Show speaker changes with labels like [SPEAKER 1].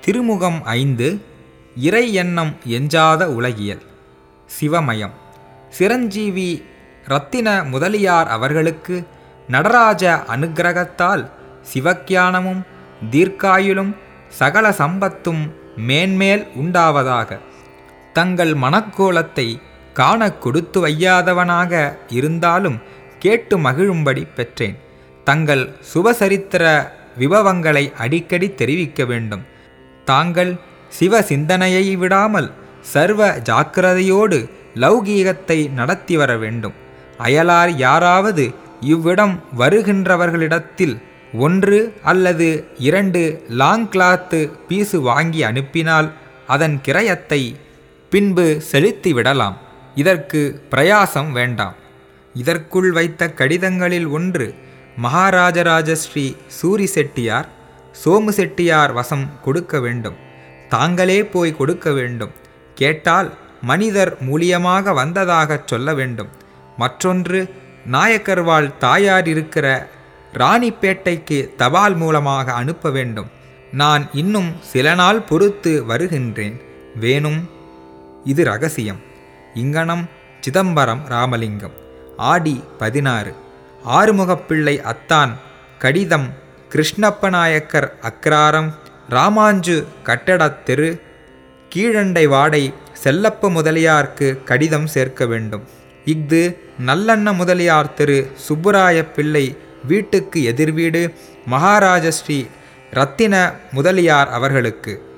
[SPEAKER 1] திருமுகம் ஐந்து இறை எண்ணம் எஞ்சாத உலகியல் சிவமயம். சிரஞ்சீவி ரத்தின முதலியார் அவர்களுக்கு நடராஜ அனுக்கிரகத்தால் சிவக்யானமும் தீர்க்காயுளும் சகல சம்பத்தும் மேன்மேல் உண்டாவதாக. தங்கள் மனக்கோலத்தை காண கொடுத்து வையாதவனாக இருந்தாலும் கேட்டு மகிழும்படி பெற்றேன். தங்கள் சுபசரித்திர விபவங்களை அடிக்கடி தெரிவிக்க வேண்டும். தாங்கள் சிவ சிந்தனையை விடாமல் சர்வ ஜாக்கிரதையோடு லௌகீகத்தை நடத்தி வர வேண்டும். அயலார் யாராவது இவ்விடம் வருகின்றவர்களிடத்தில் ஒன்று அல்லது இரண்டு லாங் கிளாத்து பீசு வாங்கி அனுப்பினால் அதன் கிரயத்தை பின்பு செலுத்தி விடலாம். இதற்கு பிரயாசம் வேண்டாம். இதற்குள் வைத்த கடிதங்களில் ஒன்று மகாராஜராஜ ஸ்ரீ சூரி செட்டியார் சோமு செட்டியார் வசம் கொடுக்க வேண்டும். தாங்களே போய் கொடுக்க வேண்டும். கேட்டால் மனிதர் மூலியமாக வந்ததாகச் சொல்ல வேண்டும். மற்றொன்று நாயக்கர்வாள் தாயார் இருக்கிற ராணிப்பேட்டைக்கு தபால் மூலமாக அனுப்ப வேண்டும். நான் இன்னும் சில நாள் பொறுத்து வருகின்றேன். வேணும் இது ரகசியம். இங்கனம் சிதம்பரம் ராமலிங்கம். ஆடி பதினாறு. ஆறுமுகப்பிள்ளை அத்தான் கடிதம் கிருஷ்ணப்ப நாயக்கர் அக்ராரம் ராமாஞ்சு கட்டடத் தெரு கீழண்டை வாடை செல்லப்ப முதலியார்க்கு கடிதம் சேர்க்க வேண்டும். இஃது நல்லண்ண முதலியார் திரு சுப்புராய பிள்ளை வீட்டுக்கு எதிர்வீடு மகாராஜஸ்ரீ ரத்தின முதலியார் அவர்களுக்கு.